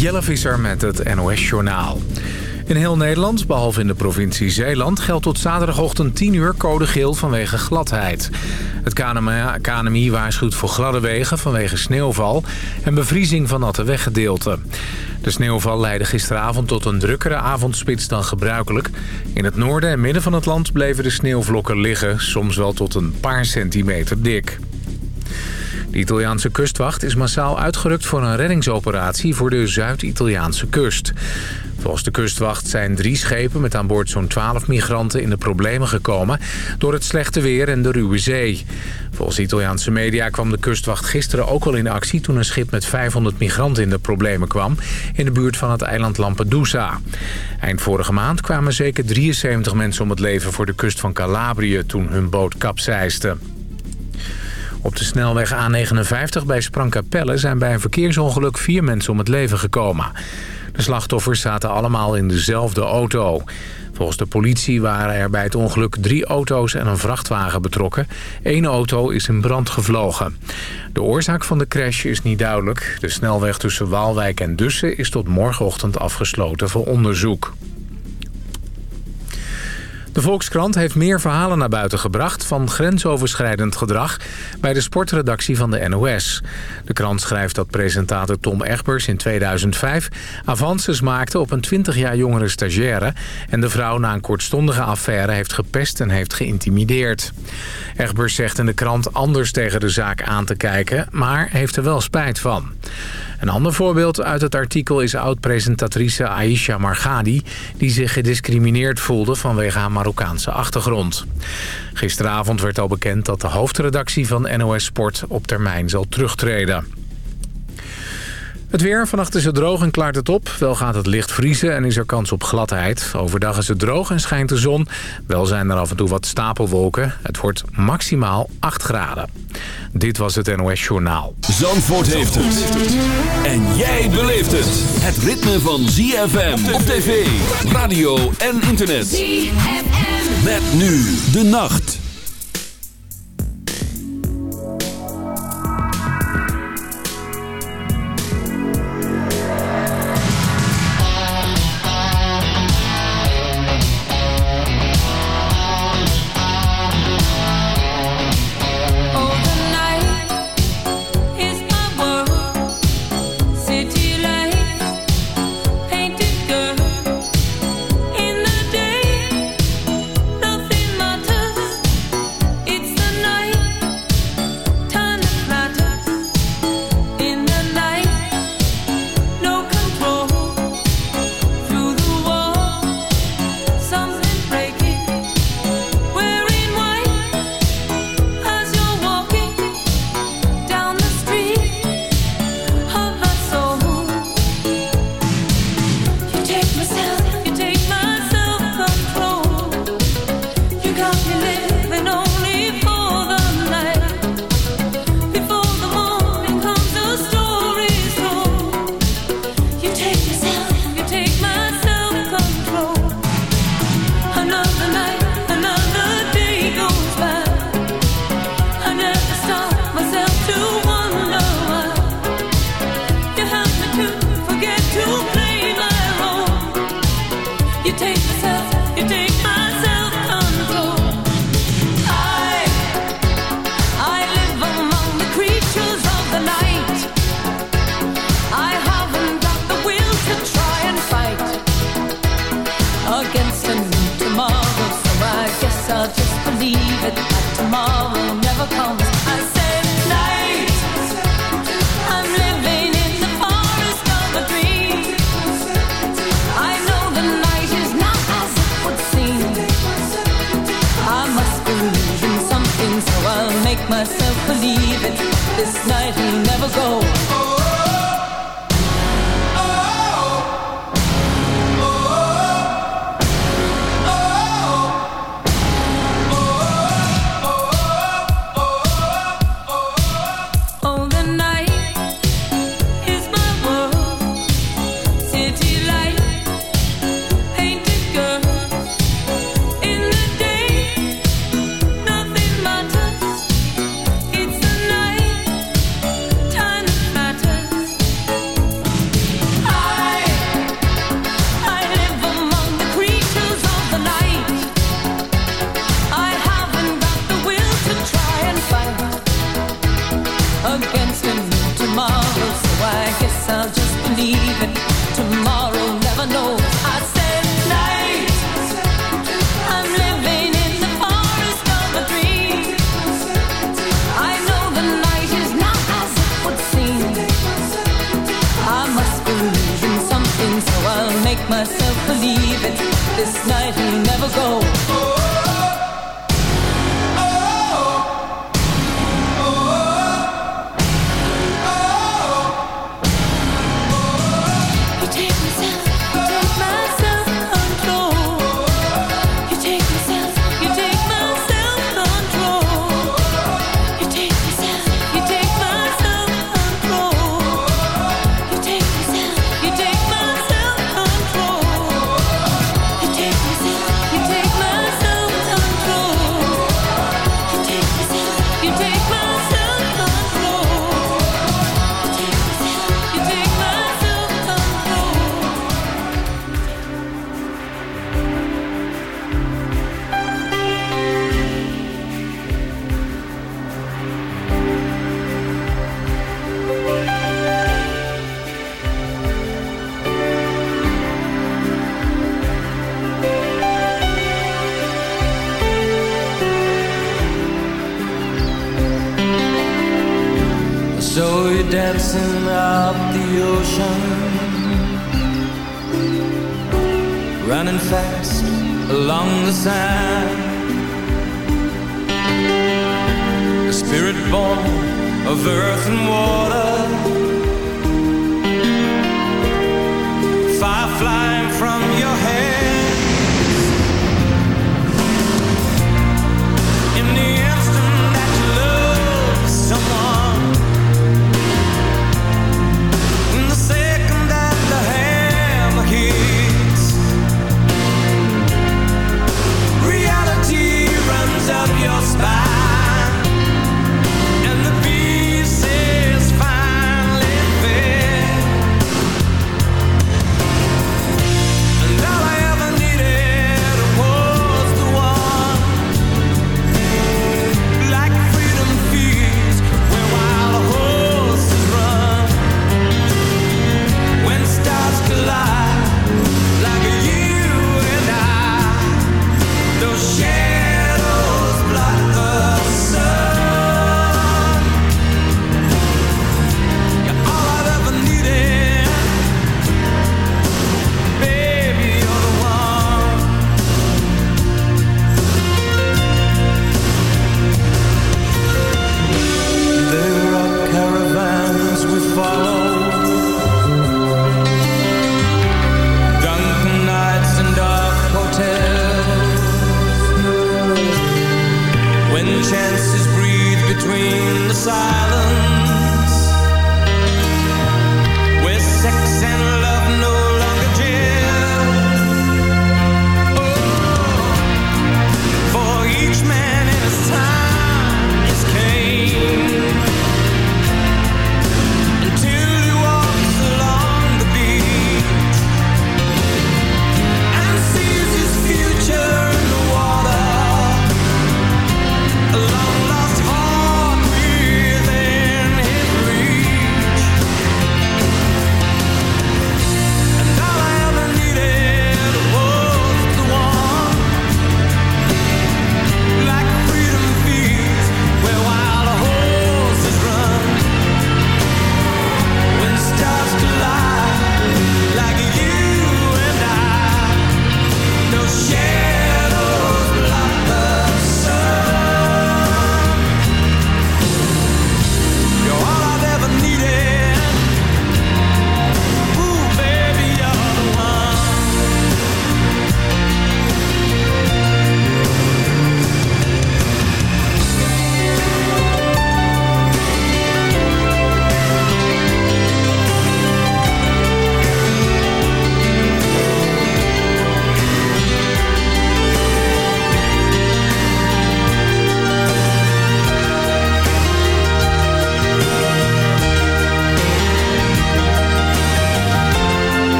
Jelle Visser met het NOS-journaal. In heel Nederland, behalve in de provincie Zeeland... geldt tot zaterdagochtend 10 uur code geel vanwege gladheid. Het KNMI waarschuwt voor gladde wegen vanwege sneeuwval... en bevriezing van natte weggedeelten. De sneeuwval leidde gisteravond tot een drukkere avondspits dan gebruikelijk. In het noorden en midden van het land bleven de sneeuwvlokken liggen... soms wel tot een paar centimeter dik. De Italiaanse kustwacht is massaal uitgerukt voor een reddingsoperatie voor de Zuid-Italiaanse kust. Volgens de kustwacht zijn drie schepen met aan boord zo'n 12 migranten in de problemen gekomen door het slechte weer en de ruwe zee. Volgens Italiaanse media kwam de kustwacht gisteren ook al in actie toen een schip met 500 migranten in de problemen kwam in de buurt van het eiland Lampedusa. Eind vorige maand kwamen zeker 73 mensen om het leven voor de kust van Calabrië toen hun boot kapseisde. Op de snelweg A59 bij Sprangkapelle zijn bij een verkeersongeluk vier mensen om het leven gekomen. De slachtoffers zaten allemaal in dezelfde auto. Volgens de politie waren er bij het ongeluk drie auto's en een vrachtwagen betrokken. Eén auto is in brand gevlogen. De oorzaak van de crash is niet duidelijk. De snelweg tussen Waalwijk en Dussen is tot morgenochtend afgesloten voor onderzoek. De Volkskrant heeft meer verhalen naar buiten gebracht... van grensoverschrijdend gedrag bij de sportredactie van de NOS. De krant schrijft dat presentator Tom Egbers in 2005... avances maakte op een 20 jaar jongere stagiaire... en de vrouw na een kortstondige affaire heeft gepest en heeft geïntimideerd. Egbers zegt in de krant anders tegen de zaak aan te kijken... maar heeft er wel spijt van. Een ander voorbeeld uit het artikel is oud-presentatrice Aisha Margadi... die zich gediscrimineerd voelde vanwege haar Marokkaanse achtergrond. Gisteravond werd al bekend dat de hoofdredactie van NOS Sport op termijn zal terugtreden. Het weer, vannacht is het droog en klaart het op. Wel gaat het licht vriezen en is er kans op gladheid. Overdag is het droog en schijnt de zon. Wel zijn er af en toe wat stapelwolken. Het wordt maximaal 8 graden. Dit was het NOS Journaal. Zandvoort heeft het. En jij beleeft het. Het ritme van ZFM op tv, radio en internet. ZFM. Met nu de nacht.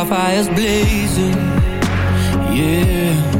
our fires blazing, yeah.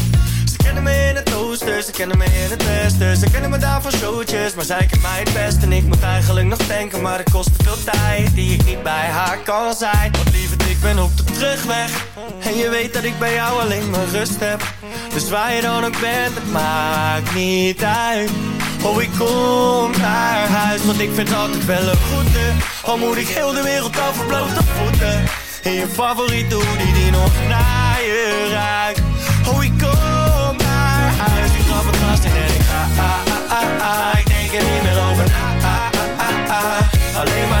kennen me in het oosten, ze kennen me in het westen. Ze kennen me daar van showtjes, maar zij kent mij het best. En ik moet eigenlijk nog denken, maar het kost veel tijd Die ik niet bij haar kan zijn. Want lieverd, ik ben op de terugweg. En je weet dat ik bij jou alleen maar rust heb. Dus waar je dan ook bent, het maakt niet uit. Oh, ik kom naar huis, want ik vind altijd wel een goede Al moet ik heel de wereld over blote voeten. In je favoriete hoodie die nog naar je ruikt. Oh, ik kom ah, ah, ah. Ik denk er niet meer over na. Alleen maar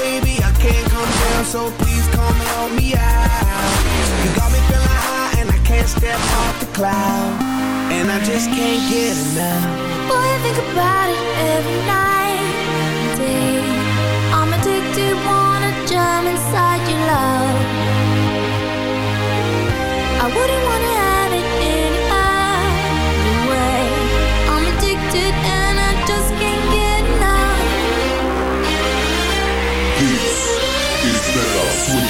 Baby, I can't come down, so please come help me out. You got me feeling high and I can't step off the cloud. And I just can't get enough. Boy, I think about it every night day. I'm addicted, wanna jump inside your love. I wouldn't wanna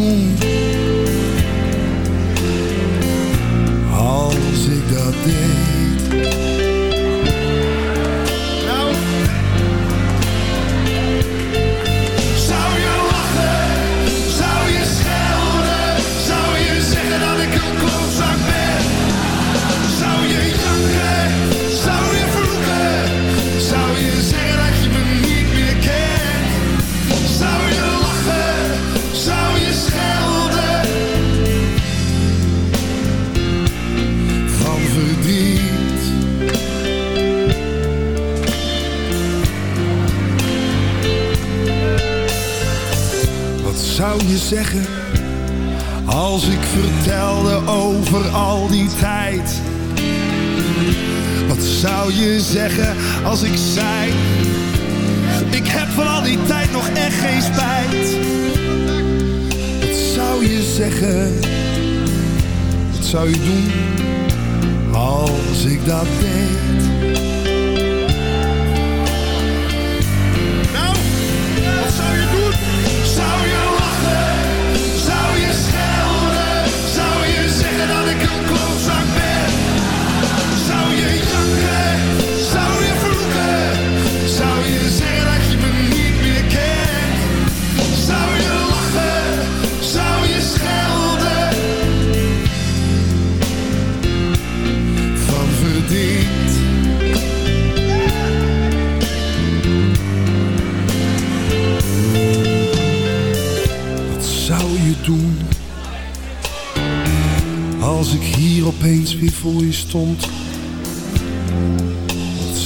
Wat zou je doen zeggen als ik zei Ik heb voor al die tijd nog echt geen spijt. Wat zou je zeggen? Wat zou je doen Als ik dat deed?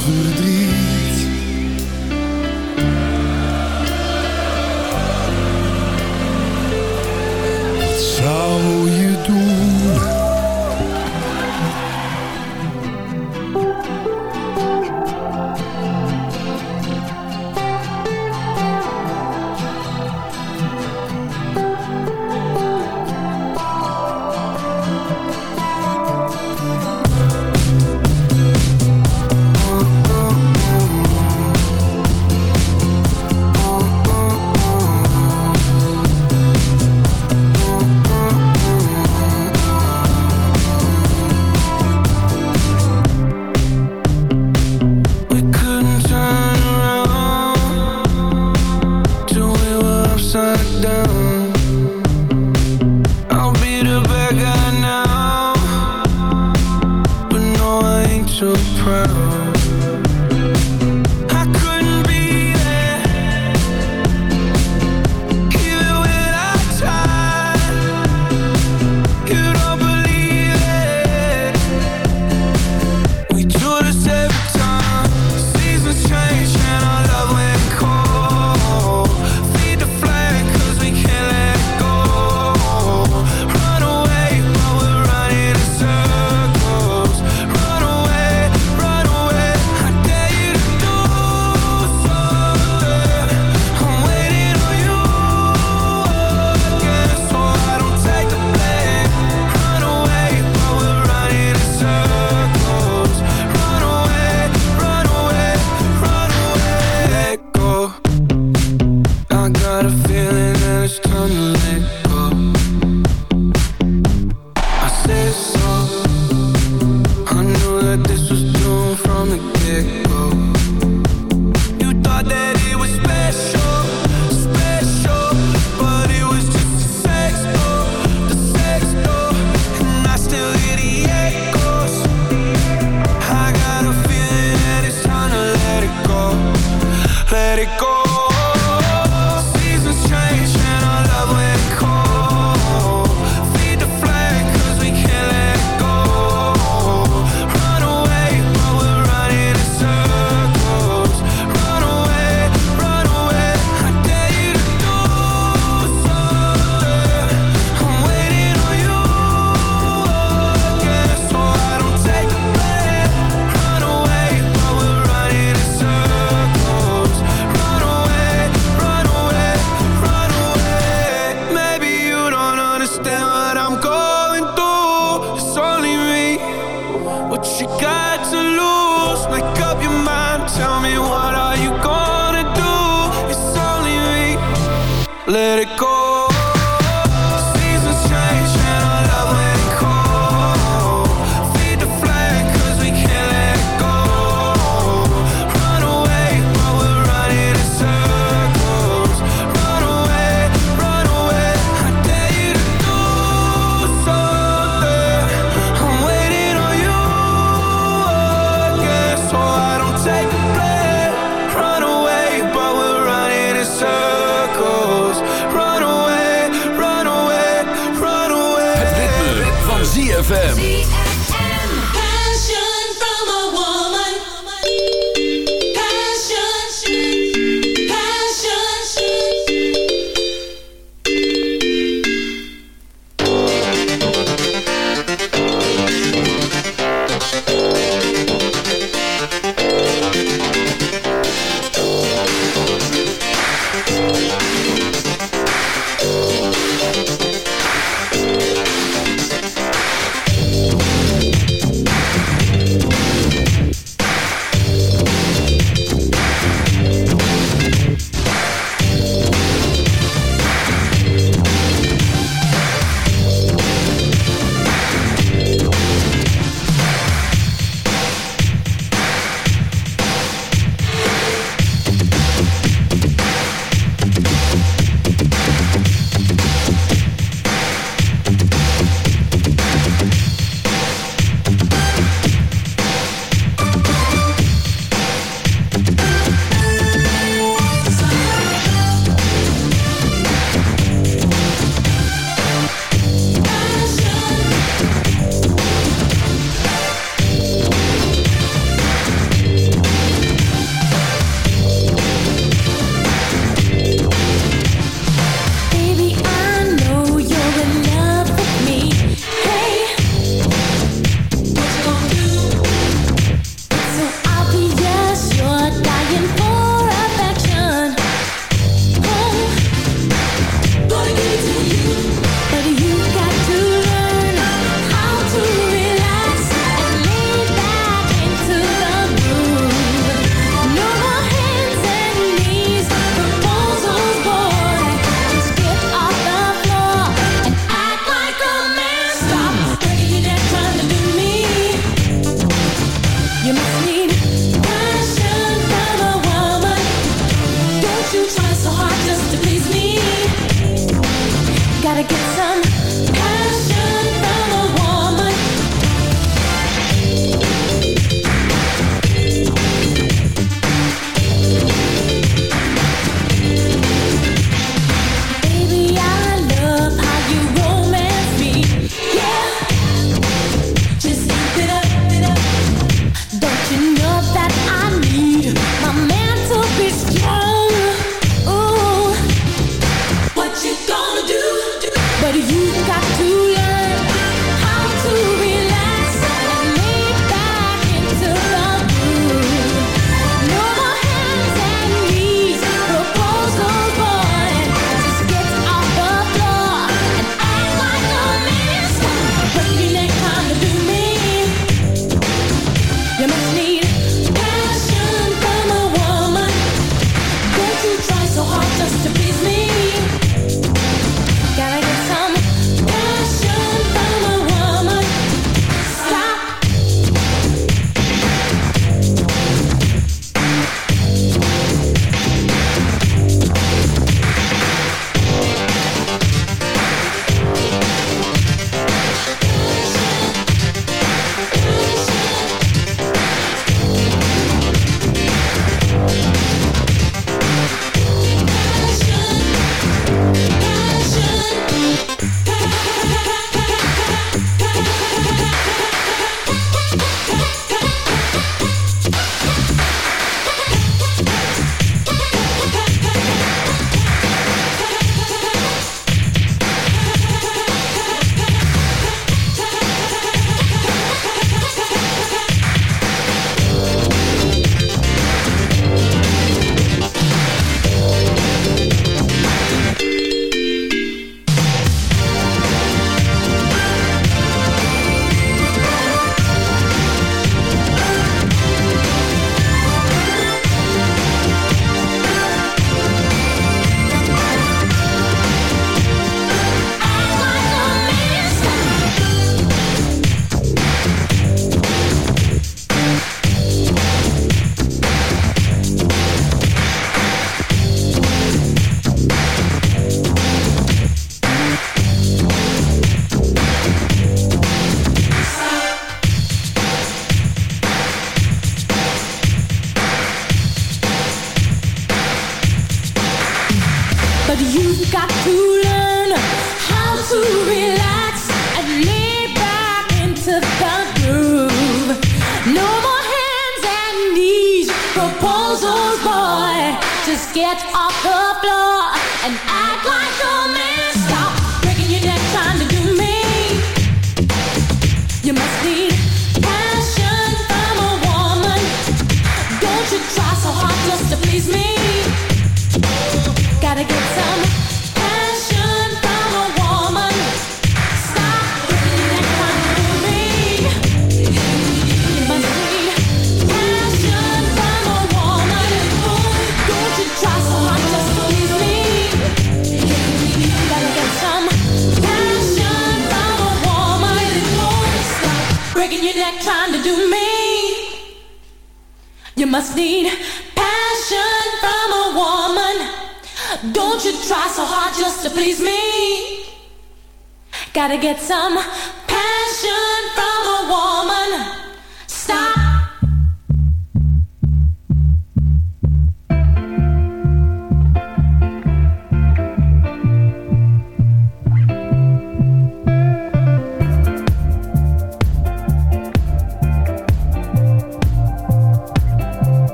verdriet.